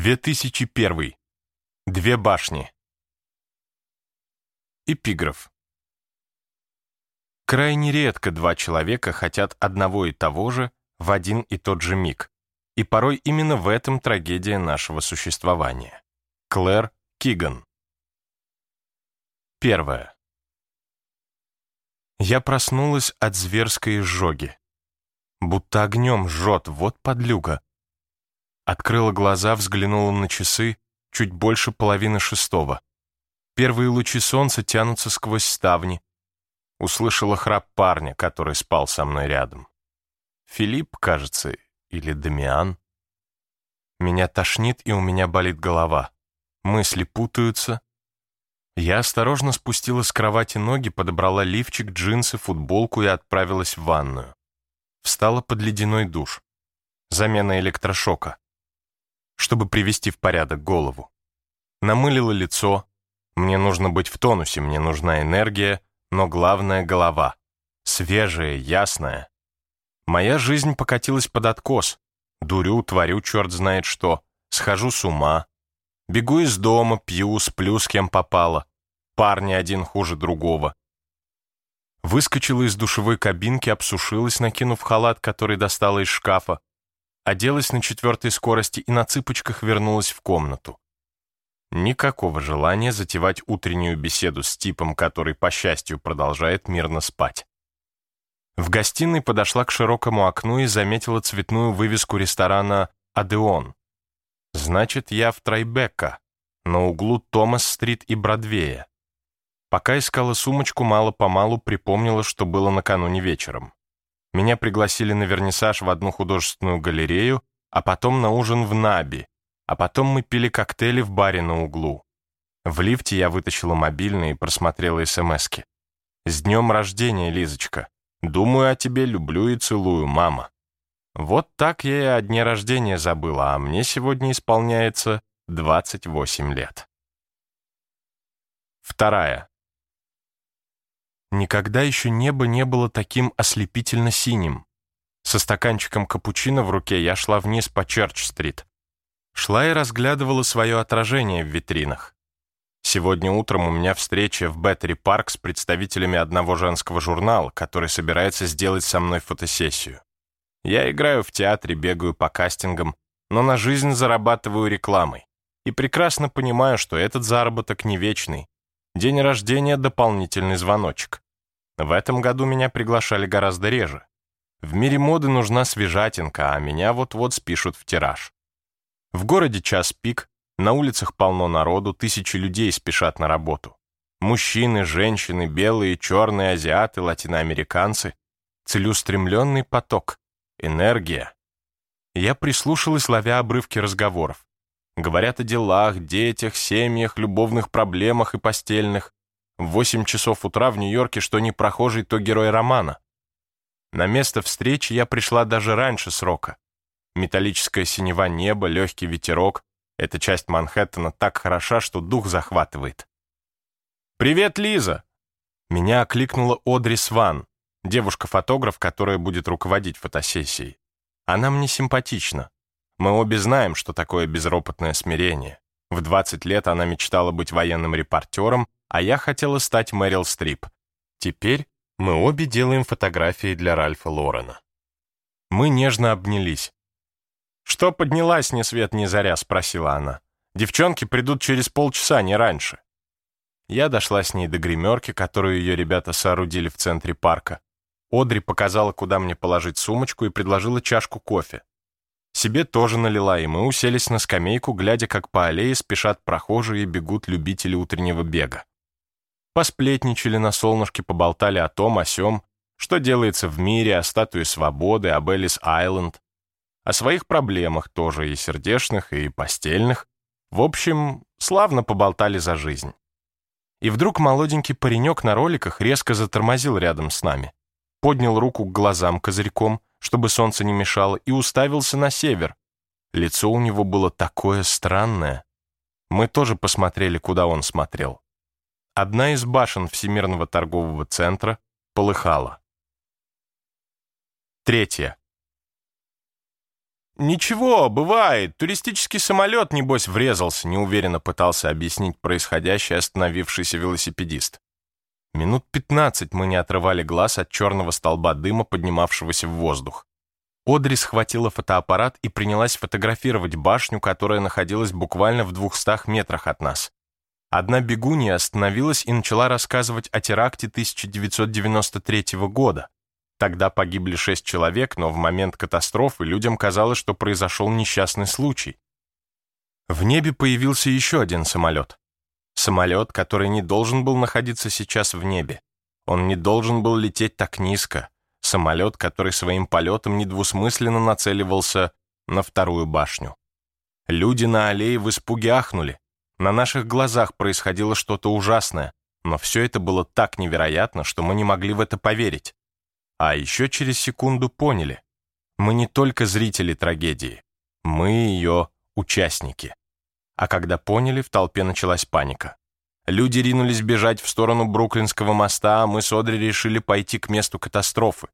2001. Две башни. Эпиграф. Крайне редко два человека хотят одного и того же в один и тот же миг. И порой именно в этом трагедия нашего существования. Клэр Киган. Первое. Я проснулась от зверской изжоги. Будто огнем жжет, вот подлюга. Открыла глаза, взглянула на часы, чуть больше половины шестого. Первые лучи солнца тянутся сквозь ставни. Услышала храп парня, который спал со мной рядом. Филипп, кажется, или Дамиан. Меня тошнит, и у меня болит голова. Мысли путаются. Я осторожно спустила с кровати ноги, подобрала лифчик, джинсы, футболку и отправилась в ванную. Встала под ледяной душ. Замена электрошока чтобы привести в порядок голову. Намылила лицо. Мне нужно быть в тонусе, мне нужна энергия, но главное — голова. Свежая, ясная. Моя жизнь покатилась под откос. Дурю, творю черт знает что. Схожу с ума. Бегу из дома, пью, сплю с кем попало. Парни один хуже другого. Выскочила из душевой кабинки, обсушилась, накинув халат, который достала из шкафа оделась на четвертой скорости и на цыпочках вернулась в комнату. Никакого желания затевать утреннюю беседу с типом, который, по счастью, продолжает мирно спать. В гостиной подошла к широкому окну и заметила цветную вывеску ресторана «Адеон». Значит, я в Трайбека, на углу Томас-стрит и Бродвея. Пока искала сумочку, мало-помалу припомнила, что было накануне вечером. Меня пригласили на вернисаж в одну художественную галерею, а потом на ужин в Наби, а потом мы пили коктейли в баре на углу. В лифте я вытащила мобильный и просмотрела СМСки. «С днем рождения, Лизочка! Думаю о тебе, люблю и целую, мама!» Вот так я и о дне рождения забыла, а мне сегодня исполняется 28 лет. Вторая. Никогда еще небо не было таким ослепительно синим. Со стаканчиком капучино в руке я шла вниз по Черч-стрит. Шла и разглядывала свое отражение в витринах. Сегодня утром у меня встреча в Беттери Парк с представителями одного женского журнала, который собирается сделать со мной фотосессию. Я играю в театре, бегаю по кастингам, но на жизнь зарабатываю рекламой. И прекрасно понимаю, что этот заработок не вечный, День рождения — дополнительный звоночек. В этом году меня приглашали гораздо реже. В мире моды нужна свежатинка, а меня вот-вот спишут в тираж. В городе час пик, на улицах полно народу, тысячи людей спешат на работу. Мужчины, женщины, белые, черные, азиаты, латиноамериканцы. Целеустремленный поток. Энергия. Я прислушалась, ловя обрывки разговоров. Говорят о делах, детях, семьях, любовных проблемах и постельных. В восемь часов утра в Нью-Йорке что не прохожий, то герой романа. На место встречи я пришла даже раньше срока. Металлическое синева неба, легкий ветерок. Эта часть Манхэттена так хороша, что дух захватывает. «Привет, Лиза!» Меня окликнула Одри Сван, девушка-фотограф, которая будет руководить фотосессией. Она мне симпатична. Мы обе знаем, что такое безропотное смирение. В 20 лет она мечтала быть военным репортером, а я хотела стать Мэрил Стрип. Теперь мы обе делаем фотографии для Ральфа Лорена. Мы нежно обнялись. «Что поднялась ни свет ни заря?» — спросила она. «Девчонки придут через полчаса, не раньше». Я дошла с ней до гримерки, которую ее ребята соорудили в центре парка. Одри показала, куда мне положить сумочку и предложила чашку кофе. Себе тоже налила, и мы уселись на скамейку, глядя, как по аллее спешат прохожие и бегут любители утреннего бега. Посплетничали на солнышке, поболтали о том, о сём, что делается в мире, о статуе свободы, об Элис-Айленд, о своих проблемах тоже, и сердечных, и постельных. В общем, славно поболтали за жизнь. И вдруг молоденький паренек на роликах резко затормозил рядом с нами, поднял руку к глазам козырьком, чтобы солнце не мешало, и уставился на север. Лицо у него было такое странное. Мы тоже посмотрели, куда он смотрел. Одна из башен Всемирного торгового центра полыхала. Третье. «Ничего, бывает. Туристический самолет, небось, врезался», неуверенно пытался объяснить происходящее остановившийся велосипедист. Минут пятнадцать мы не отрывали глаз от черного столба дыма, поднимавшегося в воздух. Одри схватила фотоаппарат и принялась фотографировать башню, которая находилась буквально в двухстах метрах от нас. Одна бегунья остановилась и начала рассказывать о теракте 1993 года, Тогда погибли шесть человек, но в момент катастрофы людям казалось, что произошел несчастный случай. В небе появился еще один самолет. Самолет, который не должен был находиться сейчас в небе. Он не должен был лететь так низко. Самолет, который своим полетом недвусмысленно нацеливался на вторую башню. Люди на аллее в испуге ахнули. На наших глазах происходило что-то ужасное, но все это было так невероятно, что мы не могли в это поверить. А еще через секунду поняли. Мы не только зрители трагедии, мы ее участники. А когда поняли, в толпе началась паника. Люди ринулись бежать в сторону Бруклинского моста, а мы с Одри решили пойти к месту катастрофы.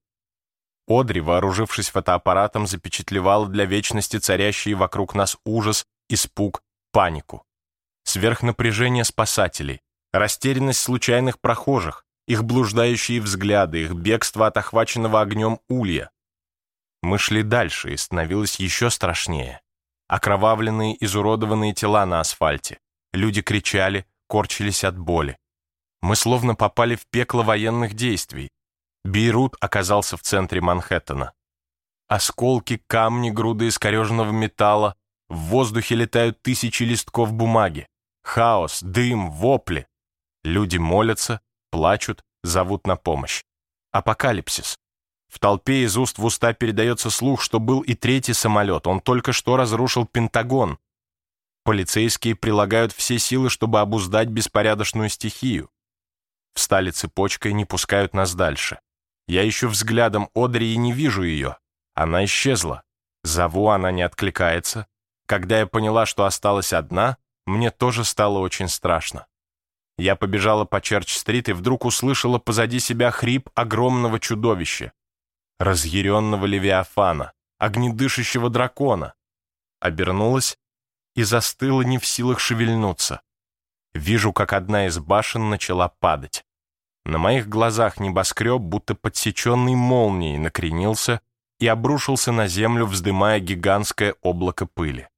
Одри, вооружившись фотоаппаратом, запечатлевала для вечности царящие вокруг нас ужас, испуг, панику. Сверхнапряжение спасателей, растерянность случайных прохожих, их блуждающие взгляды, их бегство от охваченного огнем улья. Мы шли дальше, и становилось еще страшнее. Окровавленные, изуродованные тела на асфальте. Люди кричали, корчились от боли. Мы словно попали в пекло военных действий. Бейрут оказался в центре Манхэттена. Осколки, камни, груды искореженного металла. В воздухе летают тысячи листков бумаги. Хаос, дым, вопли. Люди молятся, плачут, зовут на помощь. Апокалипсис. В толпе из уст в уста передается слух, что был и третий самолет, он только что разрушил Пентагон. Полицейские прилагают все силы, чтобы обуздать беспорядочную стихию. Встали цепочкой, не пускают нас дальше. Я ищу взглядом Одри и не вижу ее. Она исчезла. Зову, она не откликается. Когда я поняла, что осталась одна, мне тоже стало очень страшно. Я побежала по Черч-стрит и вдруг услышала позади себя хрип огромного чудовища. Разъяренного Левиафана, огнедышащего дракона. Обернулась и застыла не в силах шевельнуться. Вижу, как одна из башен начала падать. На моих глазах небоскреб, будто подсеченный молнией, накренился и обрушился на землю, вздымая гигантское облако пыли.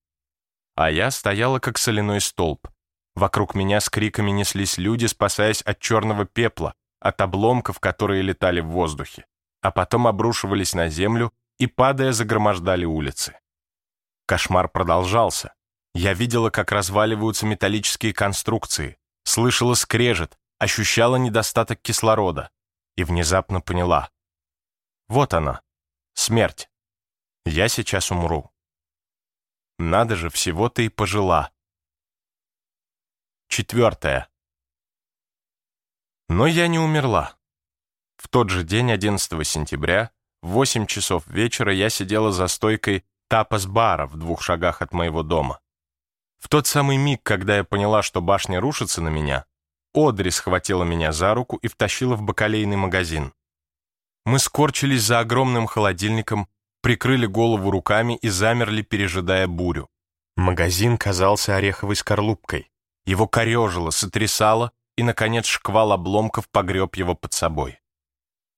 А я стояла, как соляной столб, Вокруг меня с криками неслись люди, спасаясь от черного пепла, от обломков, которые летали в воздухе, а потом обрушивались на землю и, падая, загромождали улицы. Кошмар продолжался. Я видела, как разваливаются металлические конструкции, слышала скрежет, ощущала недостаток кислорода и внезапно поняла. Вот она, смерть. Я сейчас умру. Надо же, всего-то и пожила. Четвертое. Но я не умерла. В тот же день, 11 сентября, в 8 часов вечера я сидела за стойкой тапас-бара в двух шагах от моего дома. В тот самый миг, когда я поняла, что башня рушится на меня, Одри схватила меня за руку и втащила в бакалейный магазин. Мы скорчились за огромным холодильником, прикрыли голову руками и замерли, пережидая бурю. Магазин казался ореховой скорлупкой. Его корежило, сотрясало, и, наконец, шквал обломков погреб его под собой.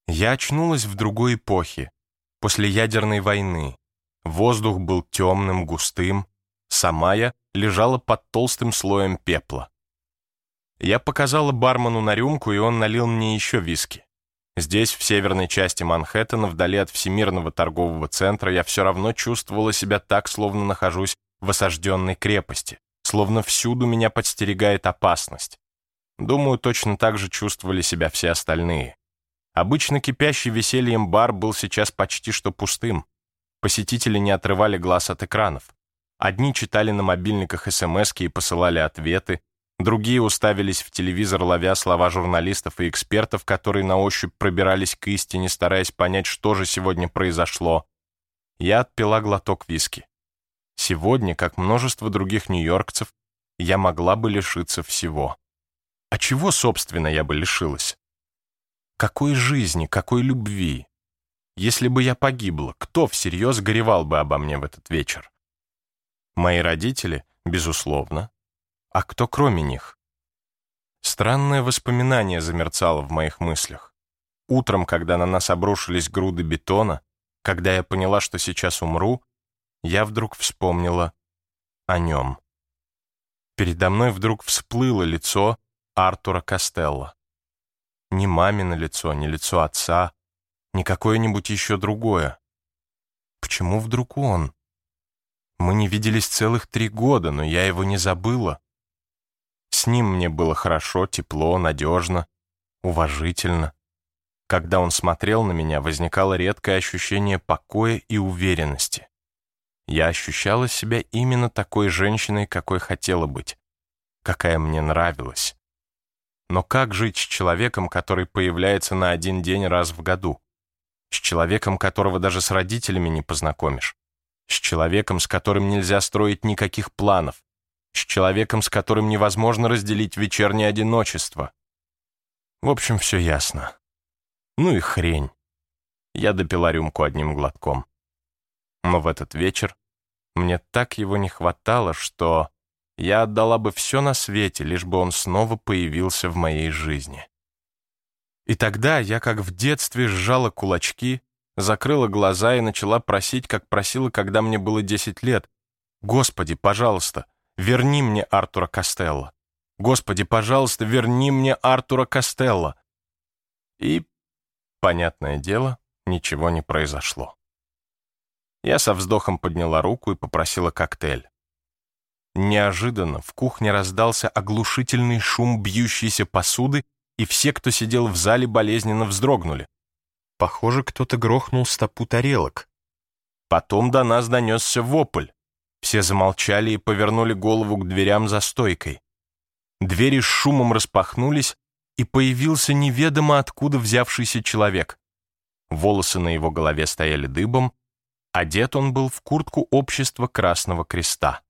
Я очнулась в другой эпохе, после ядерной войны. Воздух был темным, густым, сама я лежала под толстым слоем пепла. Я показала бармену на рюмку, и он налил мне еще виски. Здесь, в северной части Манхэттена, вдали от Всемирного торгового центра, я все равно чувствовала себя так, словно нахожусь в осажденной крепости словно всюду меня подстерегает опасность. Думаю, точно так же чувствовали себя все остальные. Обычно кипящий весельем бар был сейчас почти что пустым. Посетители не отрывали глаз от экранов. Одни читали на мобильниках смс и посылали ответы, другие уставились в телевизор, ловя слова журналистов и экспертов, которые на ощупь пробирались к истине, стараясь понять, что же сегодня произошло. Я отпила глоток виски. Сегодня, как множество других нью-йоркцев, я могла бы лишиться всего. А чего, собственно, я бы лишилась? Какой жизни, какой любви? Если бы я погибла, кто всерьез горевал бы обо мне в этот вечер? Мои родители, безусловно. А кто кроме них? Странное воспоминание замерцало в моих мыслях. Утром, когда на нас обрушились груды бетона, когда я поняла, что сейчас умру, я вдруг вспомнила о нем. Передо мной вдруг всплыло лицо Артура Костелло. Не мамино лицо, не лицо отца, не какое-нибудь еще другое. Почему вдруг он? Мы не виделись целых три года, но я его не забыла. С ним мне было хорошо, тепло, надежно, уважительно. Когда он смотрел на меня, возникало редкое ощущение покоя и уверенности. Я ощущала себя именно такой женщиной, какой хотела быть, какая мне нравилась. Но как жить с человеком, который появляется на один день раз в году? С человеком, которого даже с родителями не познакомишь? С человеком, с которым нельзя строить никаких планов? С человеком, с которым невозможно разделить вечернее одиночество? В общем, все ясно. Ну и хрень. Я допила рюмку одним глотком. Но в этот вечер мне так его не хватало, что я отдала бы все на свете, лишь бы он снова появился в моей жизни. И тогда я, как в детстве, сжала кулачки, закрыла глаза и начала просить, как просила, когда мне было 10 лет. «Господи, пожалуйста, верни мне Артура Костелло! Господи, пожалуйста, верни мне Артура Костелло!» И Понятное дело, ничего не произошло. Я со вздохом подняла руку и попросила коктейль. Неожиданно в кухне раздался оглушительный шум бьющейся посуды, и все, кто сидел в зале, болезненно вздрогнули. Похоже, кто-то грохнул стопу тарелок. Потом до нас донесся вопль. Все замолчали и повернули голову к дверям за стойкой. Двери с шумом распахнулись, и появился неведомо откуда взявшийся человек. Волосы на его голове стояли дыбом, одет он был в куртку общества Красного Креста.